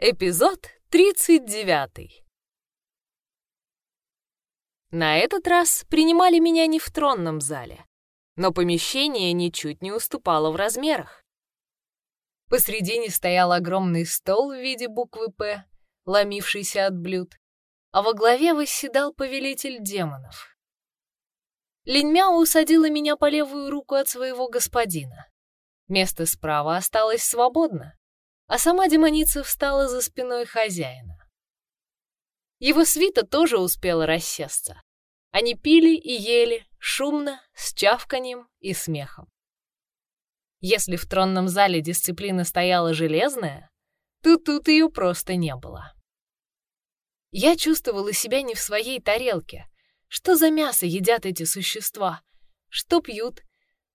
Эпизод 39. На этот раз принимали меня не в тронном зале, но помещение ничуть не уступало в размерах. Посредине стоял огромный стол в виде буквы «П», ломившийся от блюд, а во главе восседал повелитель демонов. Линьмяо усадила меня по левую руку от своего господина. Место справа осталось свободно а сама демоница встала за спиной хозяина. Его свита тоже успела рассесться. Они пили и ели, шумно, с чавканием и смехом. Если в тронном зале дисциплина стояла железная, то тут ее просто не было. Я чувствовала себя не в своей тарелке. Что за мясо едят эти существа? Что пьют?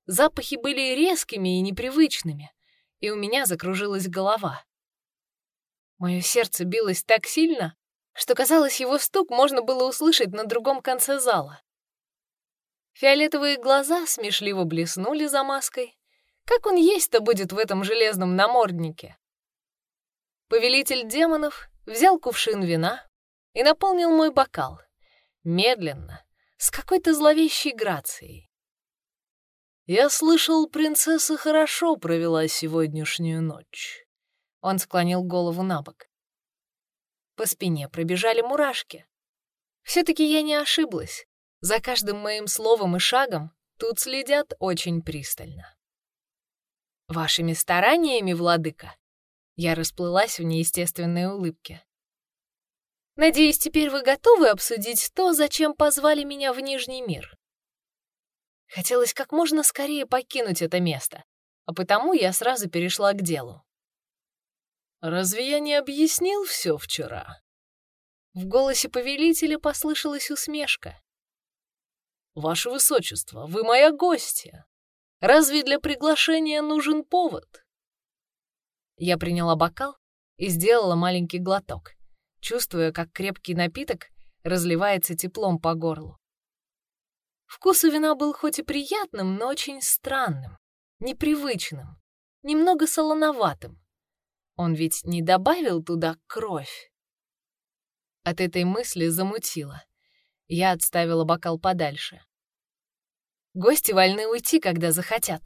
Запахи были резкими и непривычными и у меня закружилась голова. Мое сердце билось так сильно, что, казалось, его стук можно было услышать на другом конце зала. Фиолетовые глаза смешливо блеснули за маской. Как он есть-то будет в этом железном наморднике? Повелитель демонов взял кувшин вина и наполнил мой бокал. Медленно, с какой-то зловещей грацией. «Я слышал, принцесса хорошо провела сегодняшнюю ночь». Он склонил голову на бок. По спине пробежали мурашки. Все-таки я не ошиблась. За каждым моим словом и шагом тут следят очень пристально. «Вашими стараниями, владыка?» Я расплылась в неестественной улыбке. «Надеюсь, теперь вы готовы обсудить то, зачем позвали меня в Нижний мир?» Хотелось как можно скорее покинуть это место, а потому я сразу перешла к делу. «Разве я не объяснил все вчера?» В голосе повелителя послышалась усмешка. «Ваше Высочество, вы моя гостья. Разве для приглашения нужен повод?» Я приняла бокал и сделала маленький глоток, чувствуя, как крепкий напиток разливается теплом по горлу. Вкус у вина был хоть и приятным, но очень странным, непривычным, немного солоноватым. Он ведь не добавил туда кровь. От этой мысли замутило. Я отставила бокал подальше. Гости вольны уйти, когда захотят.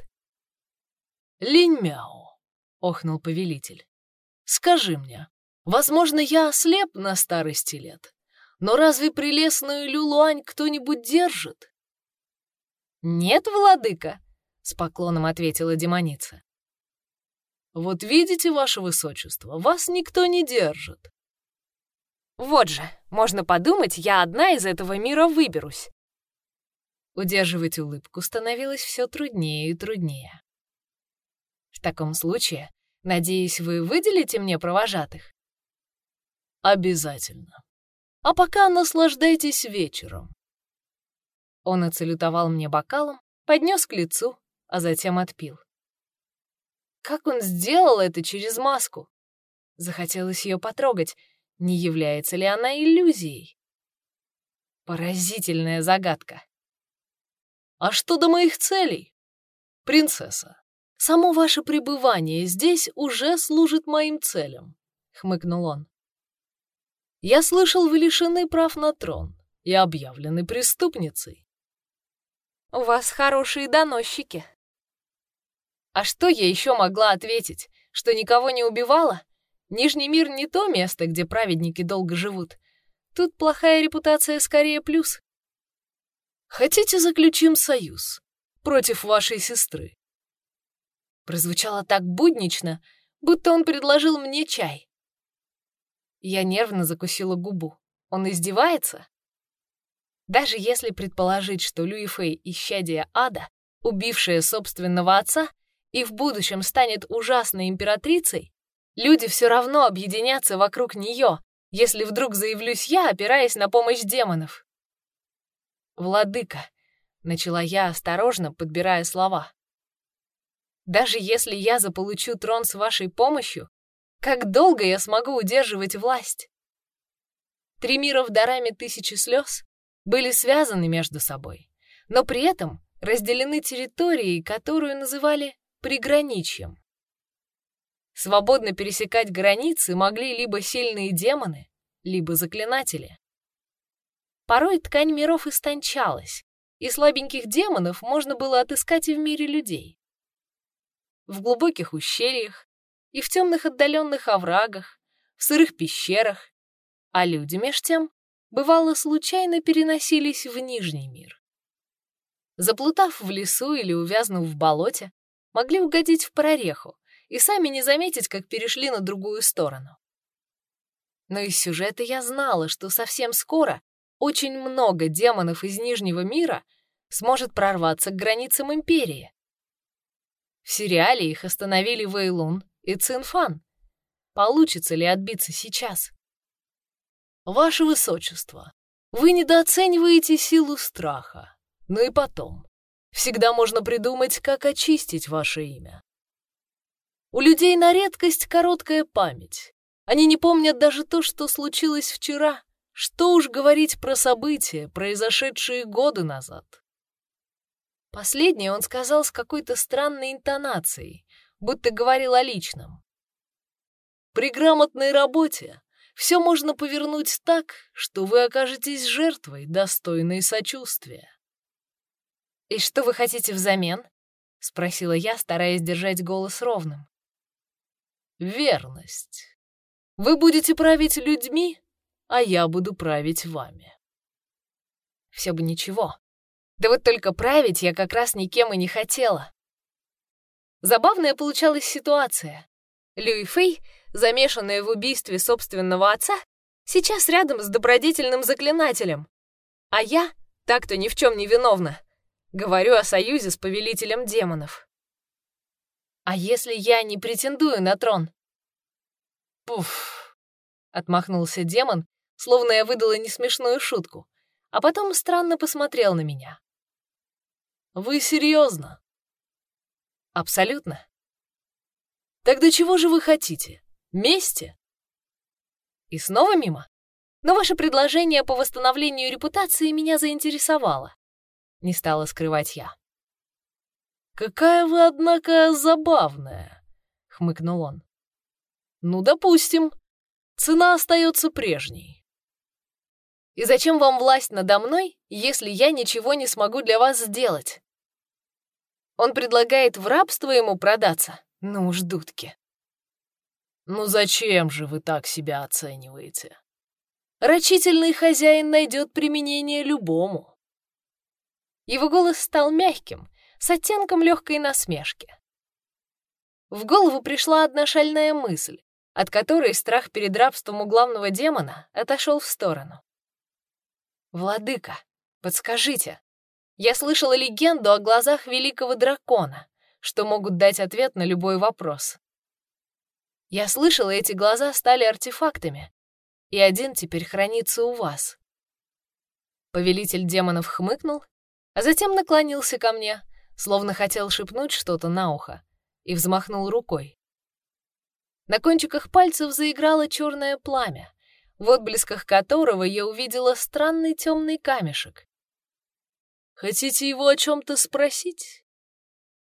«Линь-мяу», — охнул повелитель. «Скажи мне, возможно, я ослеп на старости лет, но разве прелестную Люлуань кто-нибудь держит?» «Нет, владыка», — с поклоном ответила демоница. «Вот видите, ваше высочество, вас никто не держит». «Вот же, можно подумать, я одна из этого мира выберусь». Удерживать улыбку становилось все труднее и труднее. «В таком случае, надеюсь, вы выделите мне провожатых?» «Обязательно. А пока наслаждайтесь вечером. Он оцелютовал мне бокалом, поднес к лицу, а затем отпил. Как он сделал это через маску? Захотелось ее потрогать, не является ли она иллюзией? Поразительная загадка. А что до моих целей? Принцесса, само ваше пребывание здесь уже служит моим целям, хмыкнул он. Я слышал, вы лишены прав на трон и объявлены преступницей. У вас хорошие доносчики. А что я еще могла ответить? Что никого не убивала? Нижний мир не то место, где праведники долго живут. Тут плохая репутация скорее плюс. Хотите заключим союз против вашей сестры? Прозвучало так буднично, будто он предложил мне чай. Я нервно закусила губу. Он издевается? Даже если предположить, что Люи Фэй — исчадие ада, убившая собственного отца, и в будущем станет ужасной императрицей, люди все равно объединятся вокруг нее, если вдруг заявлюсь я, опираясь на помощь демонов. «Владыка», — начала я осторожно, подбирая слова, «даже если я заполучу трон с вашей помощью, как долго я смогу удерживать власть?» Три мира в дарами тысячи слез были связаны между собой, но при этом разделены территорией, которую называли приграничьем. Свободно пересекать границы могли либо сильные демоны, либо заклинатели. Порой ткань миров истончалась, и слабеньких демонов можно было отыскать и в мире людей. В глубоких ущельях и в темных отдаленных оврагах, в сырых пещерах, а люди меж тем, бывало, случайно переносились в Нижний мир. Заплутав в лесу или увязнув в болоте, могли угодить в прореху и сами не заметить, как перешли на другую сторону. Но из сюжета я знала, что совсем скоро очень много демонов из Нижнего мира сможет прорваться к границам Империи. В сериале их остановили Вейлун и Цинфан. Получится ли отбиться сейчас? Ваше Высочество, вы недооцениваете силу страха. Ну и потом, всегда можно придумать, как очистить ваше имя. У людей на редкость короткая память. Они не помнят даже то, что случилось вчера. Что уж говорить про события, произошедшие годы назад. Последнее он сказал с какой-то странной интонацией, будто говорил о личном. При грамотной работе все можно повернуть так, что вы окажетесь жертвой, достойной сочувствия. «И что вы хотите взамен?» — спросила я, стараясь держать голос ровным. «Верность. Вы будете править людьми, а я буду править вами». Все бы ничего. Да вот только править я как раз никем и не хотела. Забавная получалась ситуация. Люи Фэй, замешанная в убийстве собственного отца, сейчас рядом с добродетельным заклинателем. А я, так-то ни в чем не виновна, говорю о союзе с повелителем демонов. А если я не претендую на трон? Пуф, отмахнулся демон, словно я выдала несмешную шутку, а потом странно посмотрел на меня. Вы серьезно? Абсолютно. Тогда чего же вы хотите? Мести? И снова мимо? Но ваше предложение по восстановлению репутации меня заинтересовало. Не стала скрывать я. «Какая вы, однако, забавная», — хмыкнул он. «Ну, допустим, цена остается прежней». «И зачем вам власть надо мной, если я ничего не смогу для вас сделать?» Он предлагает в рабство ему продаться? Ну уж дудки. Ну зачем же вы так себя оцениваете? Рачительный хозяин найдет применение любому. Его голос стал мягким, с оттенком легкой насмешки. В голову пришла одна шальная мысль, от которой страх перед рабством у главного демона отошел в сторону. «Владыка, подскажите, я слышала легенду о глазах великого дракона, что могут дать ответ на любой вопрос. Я слышала, эти глаза стали артефактами, и один теперь хранится у вас. Повелитель демонов хмыкнул, а затем наклонился ко мне, словно хотел шепнуть что-то на ухо, и взмахнул рукой. На кончиках пальцев заиграло черное пламя, в отблесках которого я увидела странный темный камешек. Хотите его о чем-то спросить?»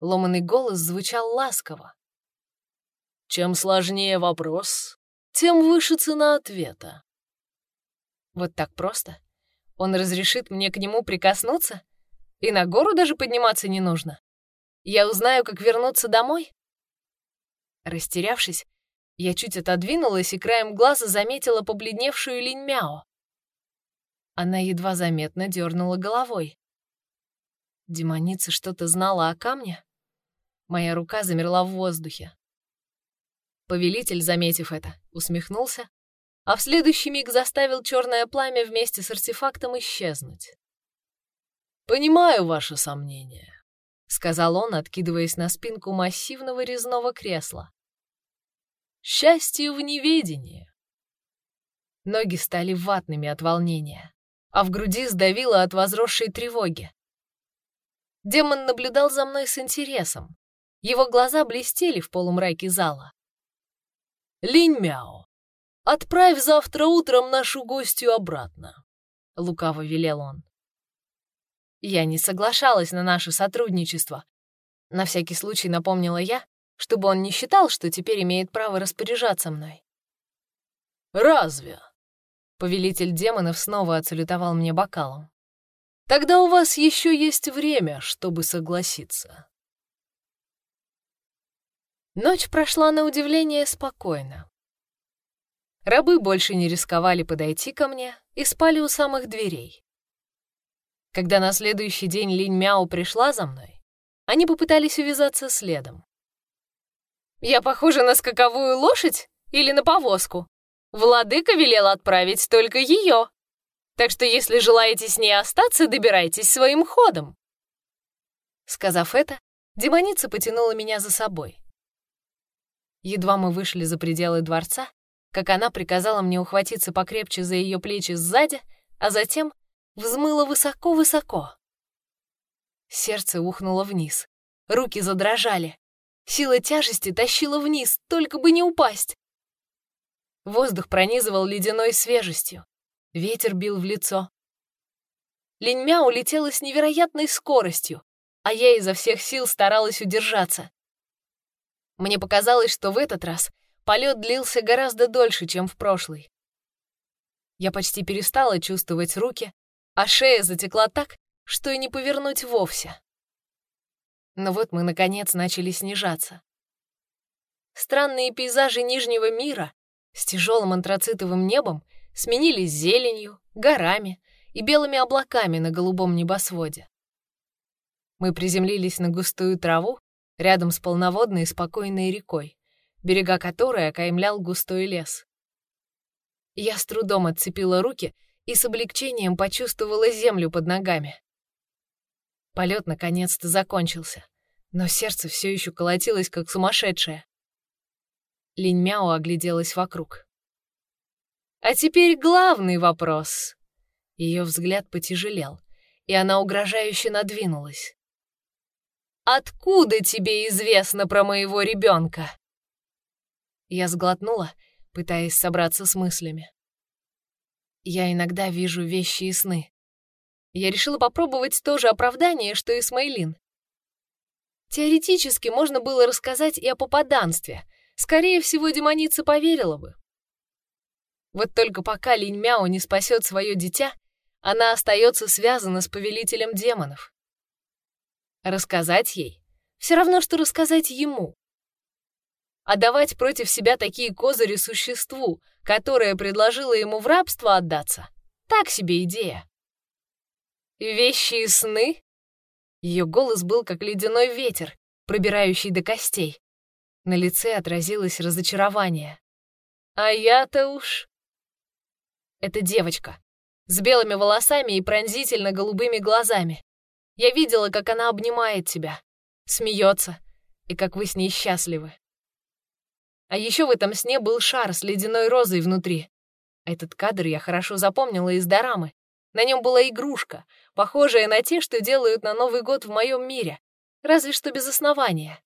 Ломанный голос звучал ласково. «Чем сложнее вопрос, тем выше цена ответа». Вот так просто? Он разрешит мне к нему прикоснуться? И на гору даже подниматься не нужно? Я узнаю, как вернуться домой? Растерявшись, я чуть отодвинулась и краем глаза заметила побледневшую Линь Мяо. Она едва заметно дернула головой. Демоница что-то знала о камне? Моя рука замерла в воздухе. Повелитель, заметив это, усмехнулся, а в следующий миг заставил черное пламя вместе с артефактом исчезнуть. «Понимаю ваше сомнение», — сказал он, откидываясь на спинку массивного резного кресла. «Счастье в неведении». Ноги стали ватными от волнения, а в груди сдавило от возросшей тревоги. Демон наблюдал за мной с интересом. Его глаза блестели в полумраке зала. «Линь Мяо, отправь завтра утром нашу гостью обратно», — лукаво велел он. Я не соглашалась на наше сотрудничество. На всякий случай напомнила я, чтобы он не считал, что теперь имеет право распоряжаться мной. «Разве?» Повелитель демонов снова отсалютовал мне бокалом. «Тогда у вас еще есть время, чтобы согласиться». Ночь прошла на удивление спокойно. Рабы больше не рисковали подойти ко мне и спали у самых дверей. Когда на следующий день Линь Мяо пришла за мной, они попытались увязаться следом. «Я похожа на скаковую лошадь или на повозку?» Владыка велел отправить только ее. Так что если желаете с ней остаться, добирайтесь своим ходом. Сказав это, демоница потянула меня за собой. Едва мы вышли за пределы дворца, как она приказала мне ухватиться покрепче за ее плечи сзади, а затем взмыла высоко-высоко. Сердце ухнуло вниз, руки задрожали. Сила тяжести тащила вниз, только бы не упасть. Воздух пронизывал ледяной свежестью. Ветер бил в лицо. Линьмя улетела с невероятной скоростью, а я изо всех сил старалась удержаться. Мне показалось, что в этот раз полет длился гораздо дольше, чем в прошлый. Я почти перестала чувствовать руки, а шея затекла так, что и не повернуть вовсе. Но вот мы, наконец, начали снижаться. Странные пейзажи Нижнего мира с тяжелым антрацитовым небом сменились зеленью, горами и белыми облаками на голубом небосводе. Мы приземлились на густую траву рядом с полноводной и спокойной рекой, берега которой окаймлял густой лес. Я с трудом отцепила руки и с облегчением почувствовала землю под ногами. Полет наконец-то закончился, но сердце все еще колотилось, как сумасшедшее. Линь Мяо огляделась вокруг. «А теперь главный вопрос». Ее взгляд потяжелел, и она угрожающе надвинулась. «Откуда тебе известно про моего ребенка?» Я сглотнула, пытаясь собраться с мыслями. Я иногда вижу вещи и сны. Я решила попробовать то же оправдание, что и Смейлин. Теоретически можно было рассказать и о попаданстве — скорее всего, демоница поверила бы. Вот только пока Линь Мяо не спасет свое дитя, она остается связана с повелителем демонов. Рассказать ей все равно, что рассказать ему. А давать против себя такие козыри существу, которое предложило ему в рабство отдаться, так себе идея. Вещи и сны? Ее голос был как ледяной ветер, пробирающий до костей. На лице отразилось разочарование. А я-то уж... Это девочка. С белыми волосами и пронзительно голубыми глазами. Я видела, как она обнимает тебя, смеется, и как вы с ней счастливы. А еще в этом сне был шар с ледяной розой внутри. Этот кадр я хорошо запомнила из дорамы. На нем была игрушка, похожая на те, что делают на Новый год в моем мире, разве что без основания.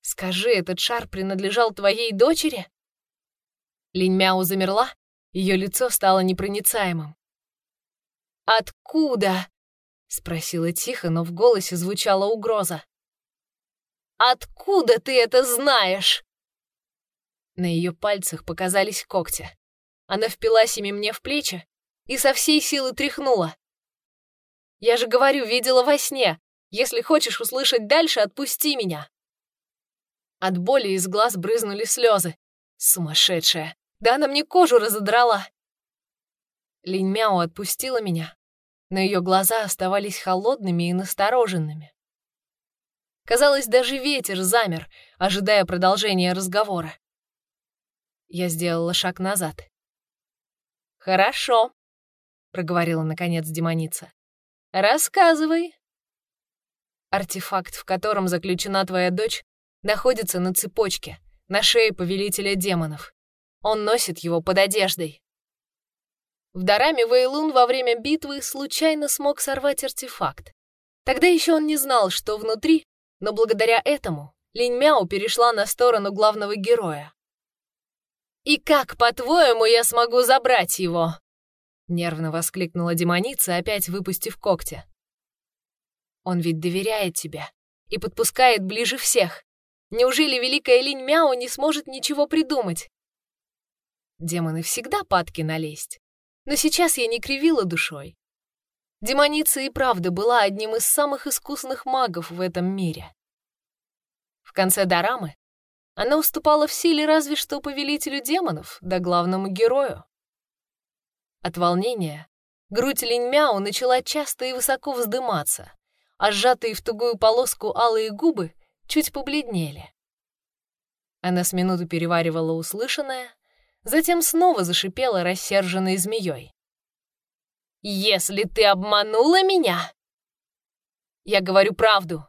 Скажи, этот шар принадлежал твоей дочери? Линь Мяу замерла, ее лицо стало непроницаемым. «Откуда?» — спросила тихо, но в голосе звучала угроза. «Откуда ты это знаешь?» На ее пальцах показались когти. Она впилась ими мне в плечи и со всей силы тряхнула. «Я же говорю, видела во сне. Если хочешь услышать дальше, отпусти меня». От боли из глаз брызнули слезы. Сумасшедшая! Да она мне кожу разодрала! Линь Мяо отпустила меня, но ее глаза оставались холодными и настороженными. Казалось, даже ветер замер, ожидая продолжения разговора. Я сделала шаг назад. «Хорошо», — проговорила наконец демоница. «Рассказывай». Артефакт, в котором заключена твоя дочь, находится на цепочке, на шее повелителя демонов. Он носит его под одеждой. В Дараме Вейлун во время битвы случайно смог сорвать артефакт. Тогда еще он не знал, что внутри, но благодаря этому Линь Мяо перешла на сторону главного героя. «И как, по-твоему, я смогу забрать его?» Нервно воскликнула демоница, опять выпустив когти. «Он ведь доверяет тебе и подпускает ближе всех. Неужели великая Линь Мяо не сможет ничего придумать? Демоны всегда падки налезть. Но сейчас я не кривила душой. Демоница и правда была одним из самых искусных магов в этом мире. В конце дорамы она уступала в силе разве что повелителю демонов, да главному герою. От волнения грудь Линьмяо начала часто и высоко вздыматься, а сжатые в тугую полоску алые губы чуть побледнели. Она с минуту переваривала услышанное, затем снова зашипела рассерженной змеей. «Если ты обманула меня...» «Я говорю правду.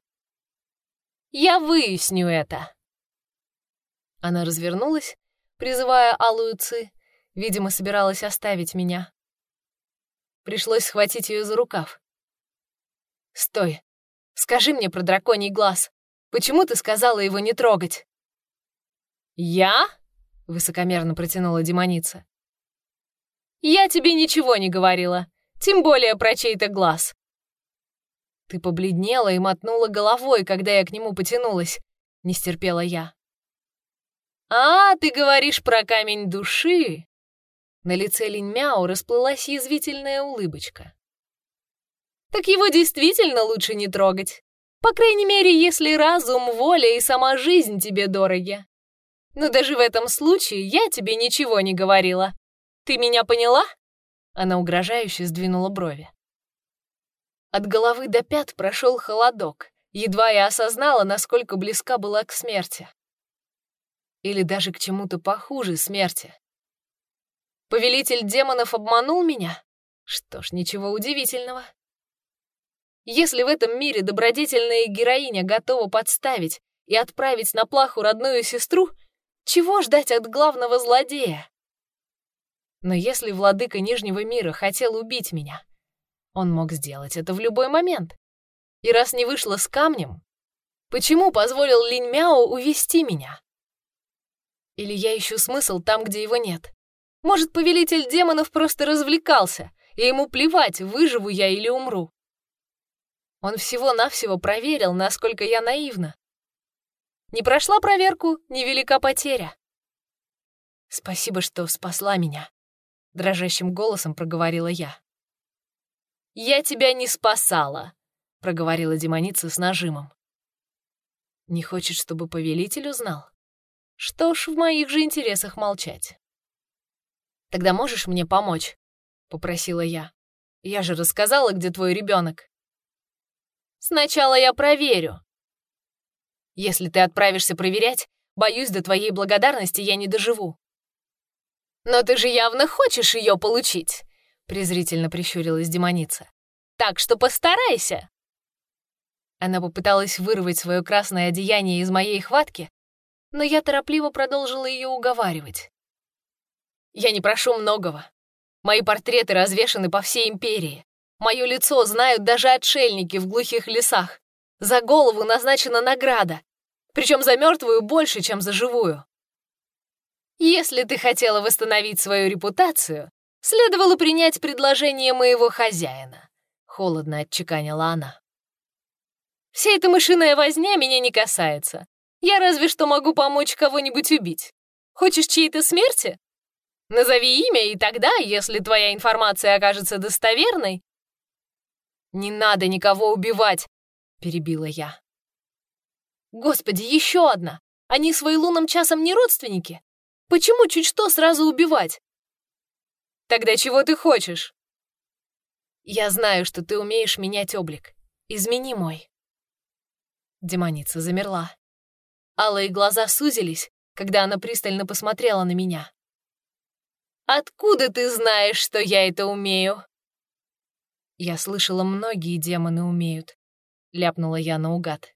Я выясню это». Она развернулась, призывая алую ци, видимо, собиралась оставить меня. Пришлось схватить ее за рукав. «Стой! Скажи мне про драконий глаз. Почему ты сказала его не трогать?» «Я?» — высокомерно протянула демоница. «Я тебе ничего не говорила, тем более про чей-то глаз». Ты побледнела и мотнула головой, когда я к нему потянулась, — не стерпела я. «А, ты говоришь про камень души?» На лице Линь Мяо расплылась язвительная улыбочка. «Так его действительно лучше не трогать. По крайней мере, если разум, воля и сама жизнь тебе дороги. Но даже в этом случае я тебе ничего не говорила. Ты меня поняла?» Она угрожающе сдвинула брови. От головы до пят прошел холодок. Едва я осознала, насколько близка была к смерти. Или даже к чему-то похуже смерти. Повелитель демонов обманул меня? Что ж, ничего удивительного. Если в этом мире добродетельная героиня готова подставить и отправить на плаху родную сестру, чего ждать от главного злодея? Но если владыка Нижнего мира хотел убить меня, он мог сделать это в любой момент. И раз не вышло с камнем, почему позволил Линь Мяо увести меня? Или я ищу смысл там, где его нет? Может, повелитель демонов просто развлекался, и ему плевать, выживу я или умру. Он всего-навсего проверил, насколько я наивна. Не прошла проверку, невелика потеря. Спасибо, что спасла меня, дрожащим голосом проговорила я. Я тебя не спасала, проговорила демоница с нажимом. Не хочет, чтобы повелитель узнал? Что ж, в моих же интересах молчать. Тогда можешь мне помочь? попросила я. Я же рассказала, где твой ребенок. Сначала я проверю. Если ты отправишься проверять, боюсь, до твоей благодарности я не доживу. Но ты же явно хочешь ее получить, презрительно прищурилась демоница. Так что постарайся. Она попыталась вырвать свое красное одеяние из моей хватки, но я торопливо продолжила ее уговаривать. Я не прошу многого. Мои портреты развешаны по всей империи. Мое лицо знают даже отшельники в глухих лесах. За голову назначена награда, причем за мертвую больше, чем за живую. Если ты хотела восстановить свою репутацию, следовало принять предложение моего хозяина, холодно отчеканила она. Вся эта мышиная возня меня не касается. Я разве что могу помочь кого-нибудь убить. Хочешь чьей-то смерти? Назови имя, и тогда, если твоя информация окажется достоверной, «Не надо никого убивать!» — перебила я. «Господи, еще одна! Они с Вейлуном часом не родственники? Почему чуть что сразу убивать?» «Тогда чего ты хочешь?» «Я знаю, что ты умеешь менять облик. Измени мой». Демоница замерла. Алые глаза сузились, когда она пристально посмотрела на меня. «Откуда ты знаешь, что я это умею?» «Я слышала, многие демоны умеют», — ляпнула я наугад.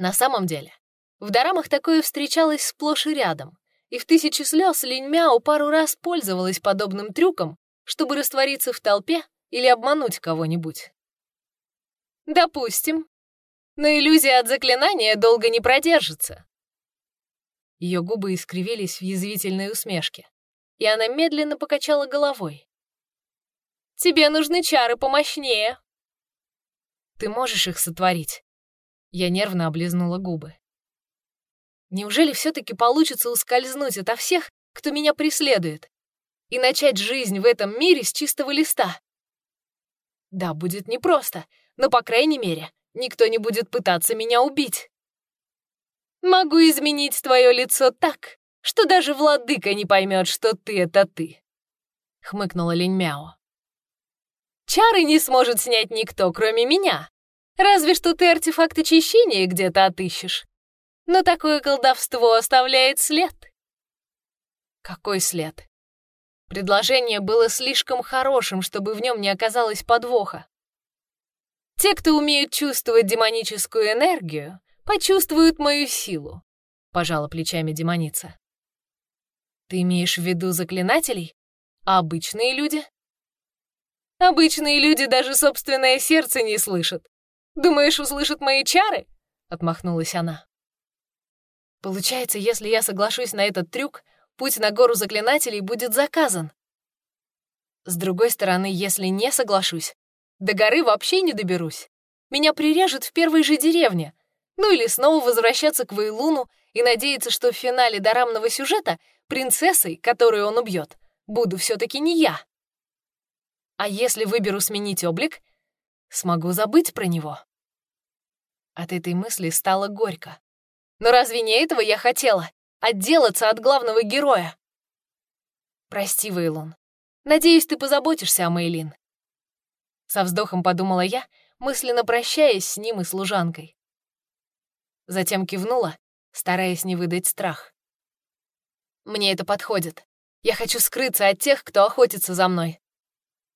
На самом деле, в дорамах такое встречалось сплошь и рядом, и в «Тысячи слез» Линь Мяо пару раз пользовалась подобным трюком, чтобы раствориться в толпе или обмануть кого-нибудь. «Допустим. Но иллюзия от заклинания долго не продержится». Ее губы искривились в язвительной усмешке, и она медленно покачала головой. Тебе нужны чары помощнее. Ты можешь их сотворить? Я нервно облизнула губы. Неужели все-таки получится ускользнуть ото всех, кто меня преследует, и начать жизнь в этом мире с чистого листа? Да, будет непросто, но, по крайней мере, никто не будет пытаться меня убить. Могу изменить твое лицо так, что даже владыка не поймет, что ты — это ты», — хмыкнула Линь Мяо. «Чары не сможет снять никто, кроме меня. Разве что ты артефакт очищения где-то отыщешь. Но такое колдовство оставляет след». «Какой след?» Предложение было слишком хорошим, чтобы в нем не оказалось подвоха. Те, кто умеют чувствовать демоническую энергию, почувствуют мою силу, пожала плечами демоница. Ты имеешь в виду заклинателей? А обычные люди? Обычные люди даже собственное сердце не слышат. Думаешь, услышат мои чары? Отмахнулась она. Получается, если я соглашусь на этот трюк, путь на гору заклинателей будет заказан. С другой стороны, если не соглашусь, до горы вообще не доберусь. Меня прирежут в первой же деревне. Ну или снова возвращаться к Вейлуну и надеяться, что в финале дорамного сюжета принцессой, которую он убьет, буду все-таки не я. А если выберу сменить облик, смогу забыть про него. От этой мысли стало горько. Но разве не этого я хотела? отделаться от главного героя. Прости, Вейлун. Надеюсь, ты позаботишься о Мейлин. Со вздохом подумала я, мысленно прощаясь с ним и служанкой. Затем кивнула, стараясь не выдать страх. Мне это подходит. Я хочу скрыться от тех, кто охотится за мной.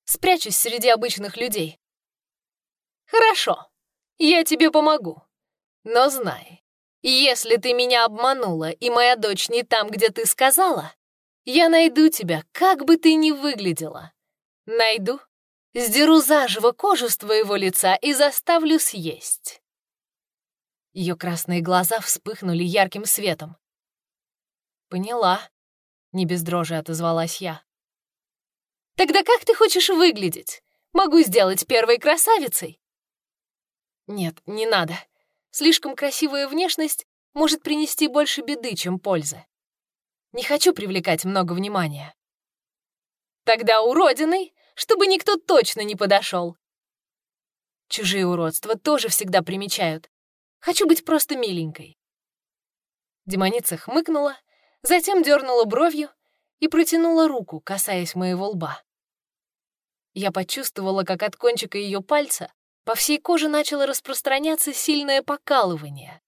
Спрячусь среди обычных людей. Хорошо, я тебе помогу. Но знай, если ты меня обманула, и моя дочь не там, где ты сказала, я найду тебя, как бы ты ни выглядела. Найду, сдеру заживо кожу с твоего лица и заставлю съесть. Ее красные глаза вспыхнули ярким светом. «Поняла», — не без дрожи отозвалась я. «Тогда как ты хочешь выглядеть? Могу сделать первой красавицей?» «Нет, не надо. Слишком красивая внешность может принести больше беды, чем пользы. Не хочу привлекать много внимания. Тогда уродиной, чтобы никто точно не подошел. Чужие уродства тоже всегда примечают. Хочу быть просто миленькой. Демоница хмыкнула, затем дернула бровью и протянула руку, касаясь моего лба. Я почувствовала, как от кончика ее пальца по всей коже начало распространяться сильное покалывание,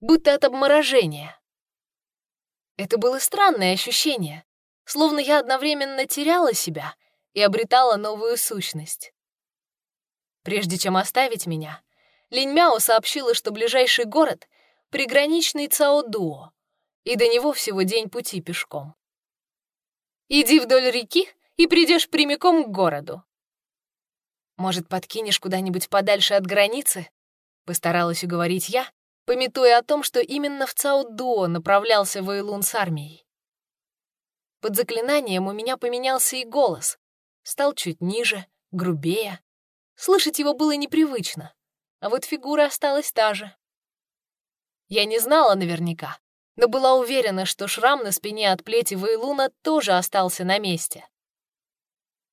будто от обморожения. Это было странное ощущение, словно я одновременно теряла себя и обретала новую сущность. Прежде чем оставить меня, Линь Мяо сообщила, что ближайший город — приграничный Цаодуо, и до него всего день пути пешком. «Иди вдоль реки и придешь прямиком к городу. Может, подкинешь куда-нибудь подальше от границы?» Постаралась уговорить я, пометуя о том, что именно в Цаудуо направлялся Вейлун с армией. Под заклинанием у меня поменялся и голос. Стал чуть ниже, грубее. Слышать его было непривычно, а вот фигура осталась та же. Я не знала наверняка, но была уверена, что шрам на спине от плети Вейлуна тоже остался на месте.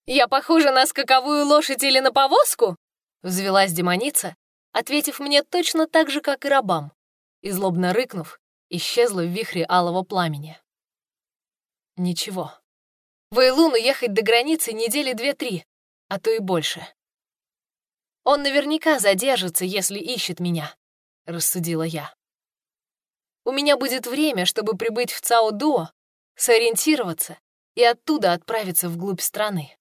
«Я похожа на скаковую лошадь или на повозку?» Взвелась демоница, ответив мне точно так же, как и рабам, и, злобно рыкнув, исчезла в вихре алого пламени. Ничего. В Эйлуну ехать до границы недели две-три, а то и больше. Он наверняка задержится, если ищет меня, — рассудила я. У меня будет время, чтобы прибыть в Цао-Дуо, сориентироваться и оттуда отправиться вглубь страны.